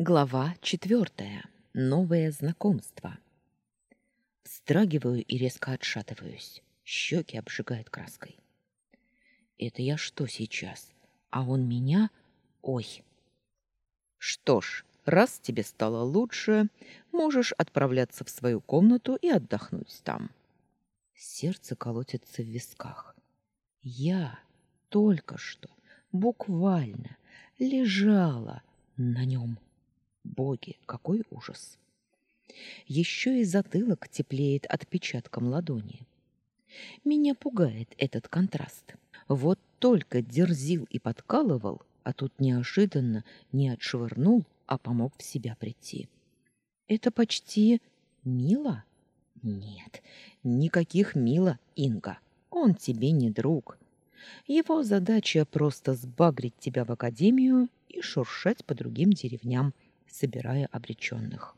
Глава четвертая. Новое знакомство. Встрагиваю и резко отшатываюсь. Щеки обжигает краской. Это я что сейчас? А он меня? Ой. Что ж, раз тебе стало лучше, можешь отправляться в свою комнату и отдохнуть там. Сердце колотится в висках. Я только что буквально лежала на нем. Боги, какой ужас! Еще и затылок теплеет отпечатком ладони. Меня пугает этот контраст. Вот только дерзил и подкалывал, а тут неожиданно не отшвырнул, а помог в себя прийти. Это почти мило? Нет, никаких мило, Инга. Он тебе не друг. Его задача просто сбагрить тебя в академию и шуршать по другим деревням, собирая обреченных.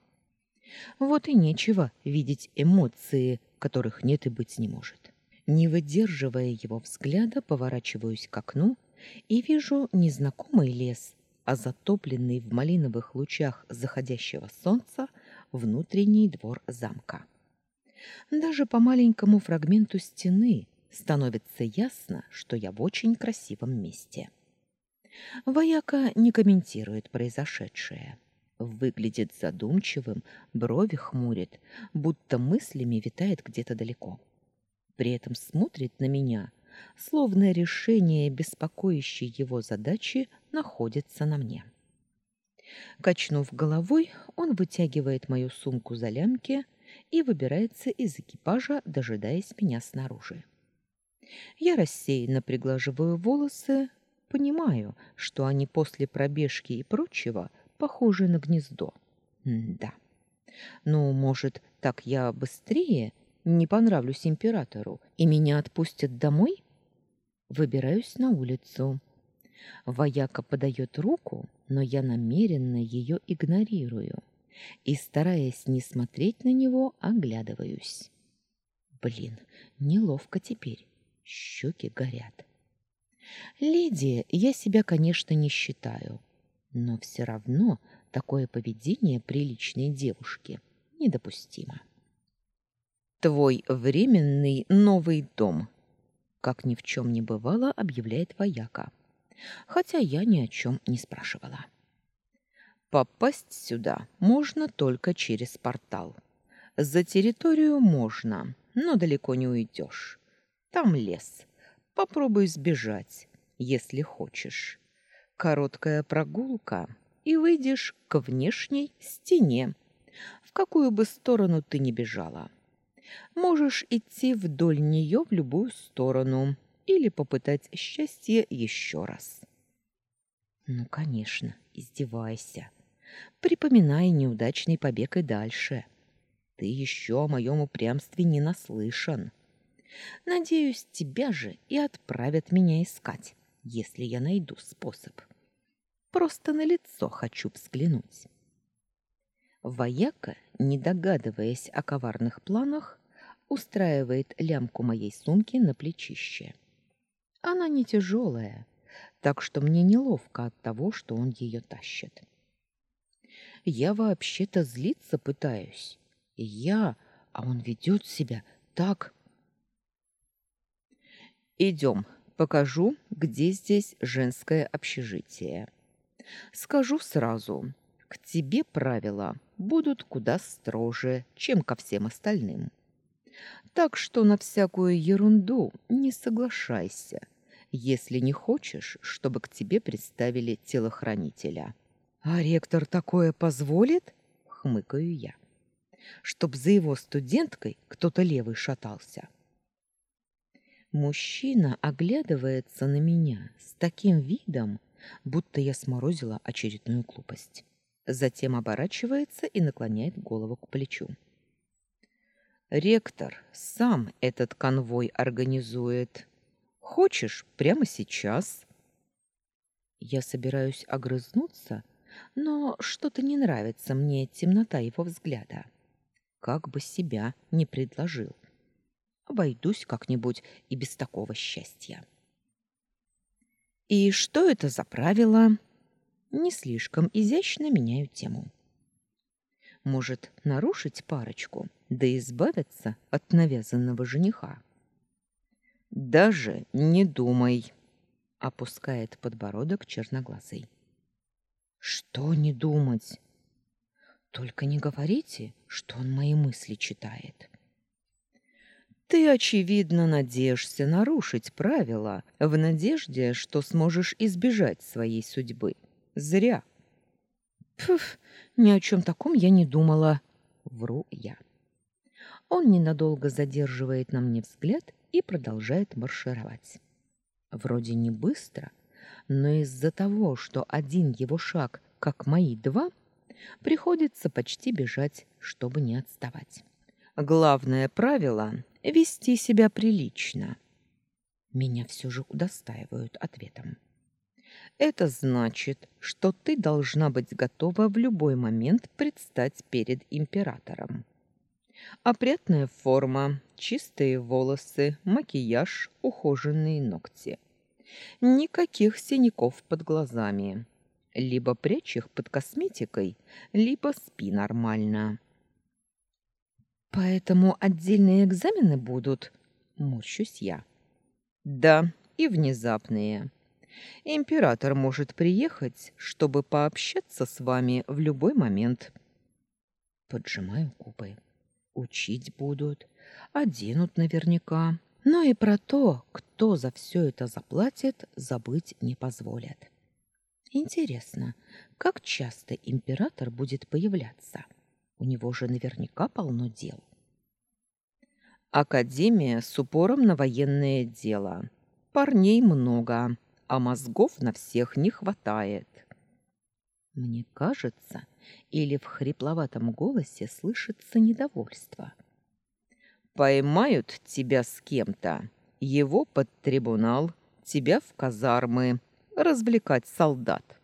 Вот и нечего видеть эмоции, которых нет и быть не может. Не выдерживая его взгляда, поворачиваюсь к окну и вижу незнакомый лес, а затопленный в малиновых лучах заходящего солнца внутренний двор замка. Даже по маленькому фрагменту стены становится ясно, что я в очень красивом месте. Вояка не комментирует произошедшее. Выглядит задумчивым, брови хмурит, будто мыслями витает где-то далеко. При этом смотрит на меня, словно решение беспокоящей его задачи находится на мне. Качнув головой, он вытягивает мою сумку за лямки и выбирается из экипажа, дожидаясь меня снаружи. Я рассеянно приглаживаю волосы, понимаю, что они после пробежки и прочего похожий на гнездо. М да. Ну, может, так я быстрее не понравлюсь императору, и меня отпустят домой? Выбираюсь на улицу. Вояка подает руку, но я намеренно ее игнорирую и, стараясь не смотреть на него, оглядываюсь. Блин, неловко теперь. Щеки горят. Леди я себя, конечно, не считаю, но все равно такое поведение приличной девушки недопустимо. Твой временный новый дом, как ни в чем не бывало, объявляет вояка. Хотя я ни о чем не спрашивала. Попасть сюда можно только через портал. За территорию можно, но далеко не уйдешь. Там лес. Попробуй сбежать, если хочешь короткая прогулка, и выйдешь к внешней стене, в какую бы сторону ты ни бежала. Можешь идти вдоль нее в любую сторону или попытать счастье еще раз. Ну, конечно, издевайся. Припоминай неудачный побег и дальше. Ты еще о моем упрямстве не наслышан. Надеюсь, тебя же и отправят меня искать, если я найду способ. Просто на лицо хочу взглянуть. Вояка, не догадываясь о коварных планах, устраивает лямку моей сумки на плечище. Она не тяжелая, так что мне неловко от того, что он ее тащит. Я вообще-то злиться пытаюсь. Я, а он ведет себя так... Идем, покажу, где здесь женское общежитие. Скажу сразу, к тебе правила будут куда строже, чем ко всем остальным. Так что на всякую ерунду не соглашайся, если не хочешь, чтобы к тебе представили телохранителя. А ректор такое позволит? хмыкаю я. Чтоб за его студенткой кто-то левый шатался. Мужчина оглядывается на меня с таким видом, будто я сморозила очередную глупость. Затем оборачивается и наклоняет голову к плечу. Ректор сам этот конвой организует. Хочешь прямо сейчас? Я собираюсь огрызнуться, но что-то не нравится мне темнота его взгляда. Как бы себя не предложил. Обойдусь как-нибудь и без такого счастья. И что это за правило? Не слишком изящно меняю тему. Может, нарушить парочку, да избавиться от навязанного жениха? Даже не думай, опускает подбородок черноглазый. Что не думать? Только не говорите, что он мои мысли читает. Ты, очевидно, надеешься нарушить правила в надежде, что сможешь избежать своей судьбы. Зря. Пф, ни о чем таком я не думала. Вру я. Он ненадолго задерживает на мне взгляд и продолжает маршировать. Вроде не быстро, но из-за того, что один его шаг, как мои два, приходится почти бежать, чтобы не отставать. Главное правило — вести себя прилично. Меня все же удостаивают ответом. Это значит, что ты должна быть готова в любой момент предстать перед императором. Опрятная форма, чистые волосы, макияж, ухоженные ногти. Никаких синяков под глазами. Либо прячь их под косметикой, либо спи нормально. Поэтому отдельные экзамены будут, морщусь я. Да, и внезапные. Император может приехать, чтобы пообщаться с вами в любой момент. Поджимаю губы. Учить будут, оденут наверняка. Но и про то, кто за все это заплатит, забыть не позволят. Интересно, как часто император будет появляться? У него же наверняка полно дел. Академия с упором на военное дело. Парней много, а мозгов на всех не хватает. Мне кажется, или в хрипловатом голосе слышится недовольство. Поймают тебя с кем-то, его под трибунал, тебя в казармы, развлекать солдат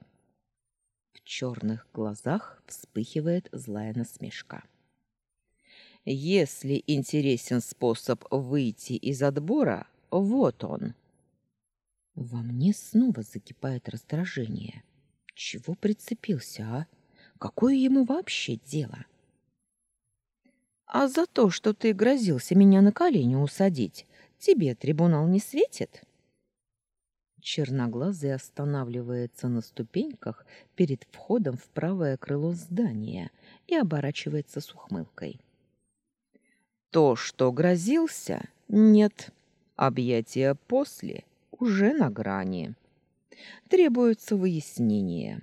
черных глазах вспыхивает злая насмешка. Если интересен способ выйти из отбора, вот он. Во мне снова закипает раздражение. Чего прицепился, а? Какое ему вообще дело? А за то, что ты грозился меня на колени усадить, тебе трибунал не светит? Черноглазый останавливается на ступеньках перед входом в правое крыло здания и оборачивается с ухмылкой. То, что грозился, нет. Объятия после уже на грани. Требуется выяснение.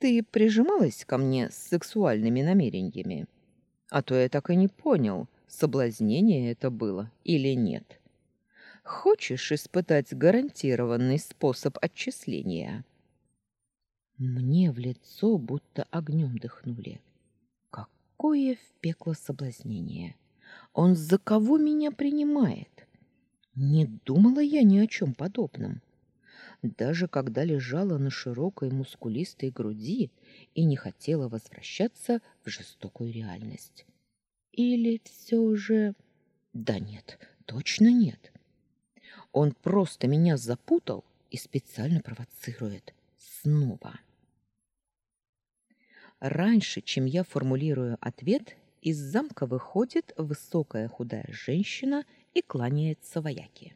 Ты прижималась ко мне с сексуальными намерениями? А то я так и не понял, соблазнение это было или нет. Хочешь испытать гарантированный способ отчисления? Мне в лицо будто огнем дыхнули. Какое в пекло соблазнение! Он за кого меня принимает? Не думала я ни о чем подобном. Даже когда лежала на широкой мускулистой груди и не хотела возвращаться в жестокую реальность. Или все же... Да нет, точно нет. Он просто меня запутал и специально провоцирует. Снова. Раньше, чем я формулирую ответ, из замка выходит высокая худая женщина и кланяется вояке.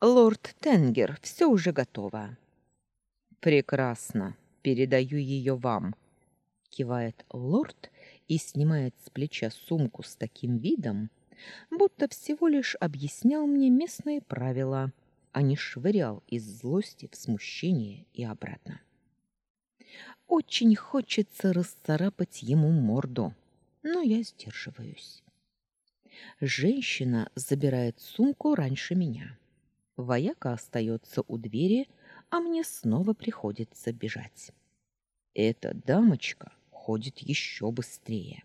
«Лорд Тенгер, все уже готово». «Прекрасно. Передаю ее вам», — кивает лорд и снимает с плеча сумку с таким видом, будто всего лишь объяснял мне местные правила, а не швырял из злости в смущение и обратно. Очень хочется расцарапать ему морду, но я сдерживаюсь. Женщина забирает сумку раньше меня. Вояка остается у двери, а мне снова приходится бежать. Эта дамочка ходит еще быстрее.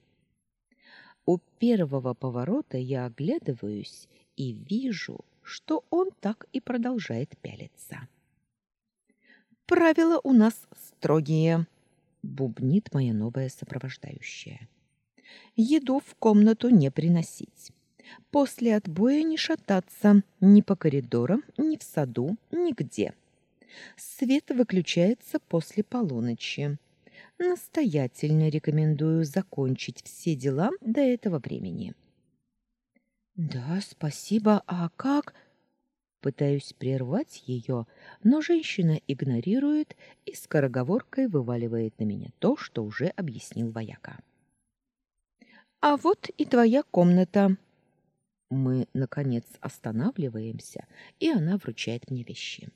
У первого поворота я оглядываюсь и вижу, что он так и продолжает пялиться. «Правила у нас строгие», — бубнит моя новая сопровождающая. «Еду в комнату не приносить. После отбоя не шататься ни по коридорам, ни в саду, нигде. Свет выключается после полуночи. Настоятельно рекомендую закончить все дела до этого времени. Да, спасибо. А как? Пытаюсь прервать ее, но женщина игнорирует и скороговоркой вываливает на меня то, что уже объяснил вояка. А вот и твоя комната. Мы наконец останавливаемся, и она вручает мне вещи.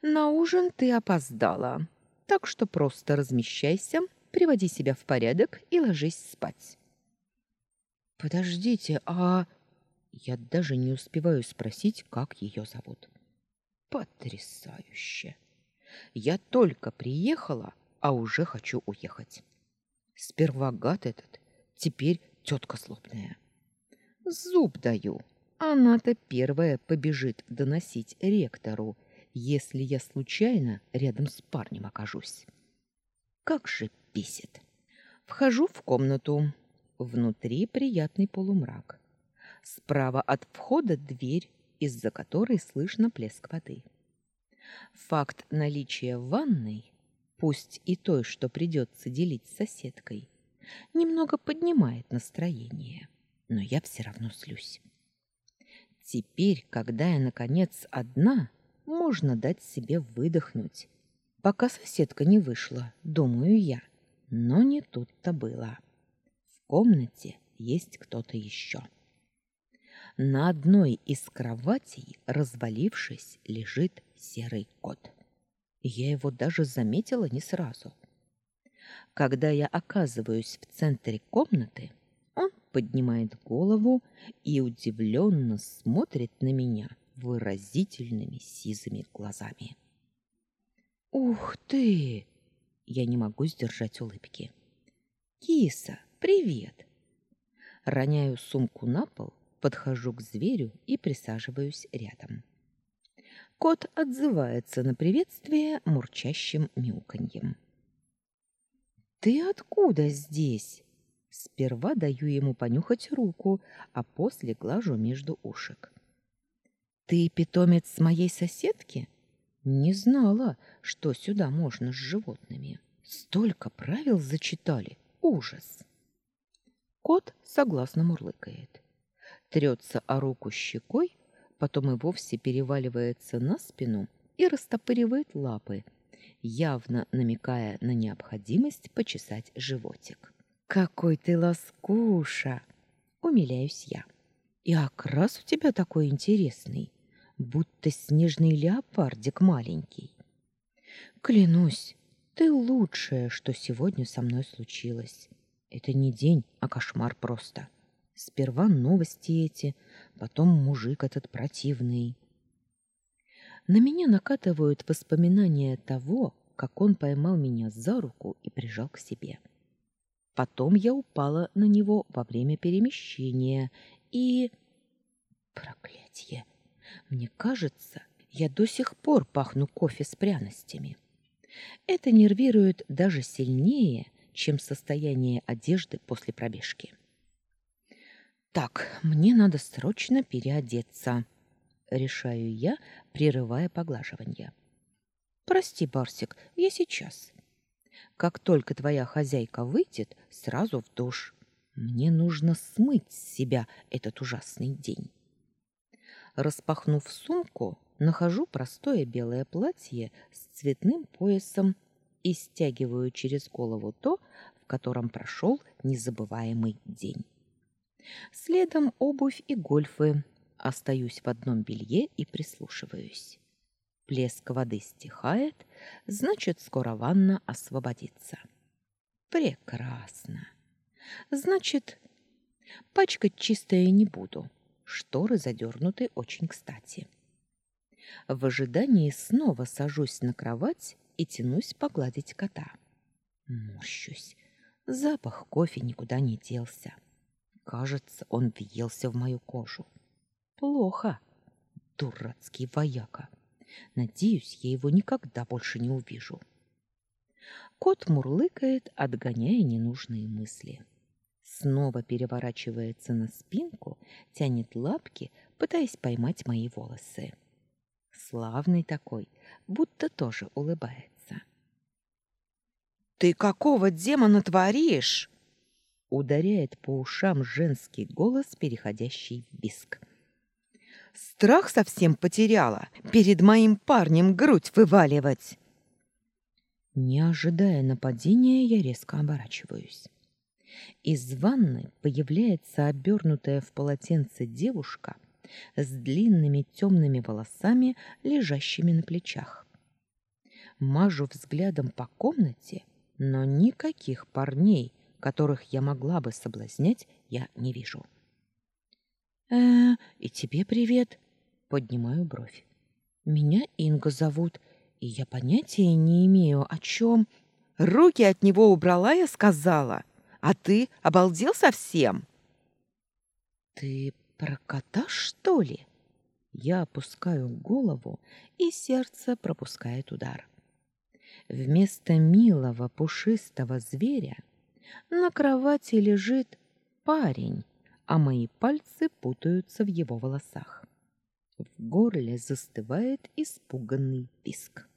На ужин ты опоздала, так что просто размещайся, приводи себя в порядок и ложись спать. Подождите, а я даже не успеваю спросить, как ее зовут. Потрясающе. Я только приехала, а уже хочу уехать. Сперва гад этот, теперь тетка злобная. Зуб даю. Она-то первая побежит доносить ректору, если я случайно рядом с парнем окажусь. Как же бесит. Вхожу в комнату. Внутри приятный полумрак. Справа от входа дверь, из-за которой слышно плеск воды. Факт наличия ванной, пусть и той, что придется делить с соседкой, немного поднимает настроение, но я все равно слюсь. Теперь, когда я наконец одна, можно дать себе выдохнуть. Пока соседка не вышла, думаю я. Но не тут-то было. В комнате есть кто-то еще. На одной из кроватей, развалившись, лежит серый кот. Я его даже заметила не сразу. Когда я оказываюсь в центре комнаты, он поднимает голову и удивленно смотрит на меня выразительными сизыми глазами. «Ух ты!» Я не могу сдержать улыбки. «Киса, привет!» Роняю сумку на пол подхожу к зверю и присаживаюсь рядом. Кот отзывается на приветствие мурчащим мяуканьем. «Ты откуда здесь?» Сперва даю ему понюхать руку, а после глажу между ушек. «Ты питомец моей соседки?» «Не знала, что сюда можно с животными. Столько правил зачитали. Ужас!» Кот согласно мурлыкает трется о руку щекой, потом и вовсе переваливается на спину и растопыривает лапы, явно намекая на необходимость почесать животик. «Какой ты ласкуша!» — умиляюсь я. «И окрас у тебя такой интересный, будто снежный леопардик маленький. Клянусь, ты лучшее, что сегодня со мной случилось. Это не день, а кошмар просто». Сперва новости эти, потом мужик этот противный. На меня накатывают воспоминания того, как он поймал меня за руку и прижал к себе. Потом я упала на него во время перемещения и... Проклятье! Мне кажется, я до сих пор пахну кофе с пряностями. Это нервирует даже сильнее, чем состояние одежды после пробежки. Так, мне надо срочно переодеться, решаю я, прерывая поглаживание. Прости, Барсик, я сейчас. Как только твоя хозяйка выйдет, сразу в душ. Мне нужно смыть с себя этот ужасный день. Распахнув сумку, нахожу простое белое платье с цветным поясом и стягиваю через голову то, в котором прошел незабываемый день. Следом обувь и гольфы. Остаюсь в одном белье и прислушиваюсь. Плеск воды стихает, значит, скоро ванна освободится. Прекрасно. Значит, пачкать чистое не буду. Шторы задернуты очень кстати. В ожидании снова сажусь на кровать и тянусь погладить кота. Морщусь. Запах кофе никуда не делся. Кажется, он въелся в мою кожу. Плохо. Дурацкий вояка. Надеюсь, я его никогда больше не увижу. Кот мурлыкает, отгоняя ненужные мысли. Снова переворачивается на спинку, тянет лапки, пытаясь поймать мои волосы. славный такой, будто тоже улыбается. «Ты какого демона творишь?» Ударяет по ушам женский голос, переходящий в виск. «Страх совсем потеряла перед моим парнем грудь вываливать!» Не ожидая нападения, я резко оборачиваюсь. Из ванны появляется обернутая в полотенце девушка с длинными темными волосами, лежащими на плечах. Мажу взглядом по комнате, но никаких парней, которых я могла бы соблазнять, я не вижу. «Э, и тебе привет!» — поднимаю бровь. «Меня Инга зовут, и я понятия не имею, о чем...» «Руки от него убрала, я сказала!» А ты обалдел совсем? Ты про кота, что ли? Я опускаю голову, и сердце пропускает удар. Вместо милого пушистого зверя на кровати лежит парень, а мои пальцы путаются в его волосах. В горле застывает испуганный писк.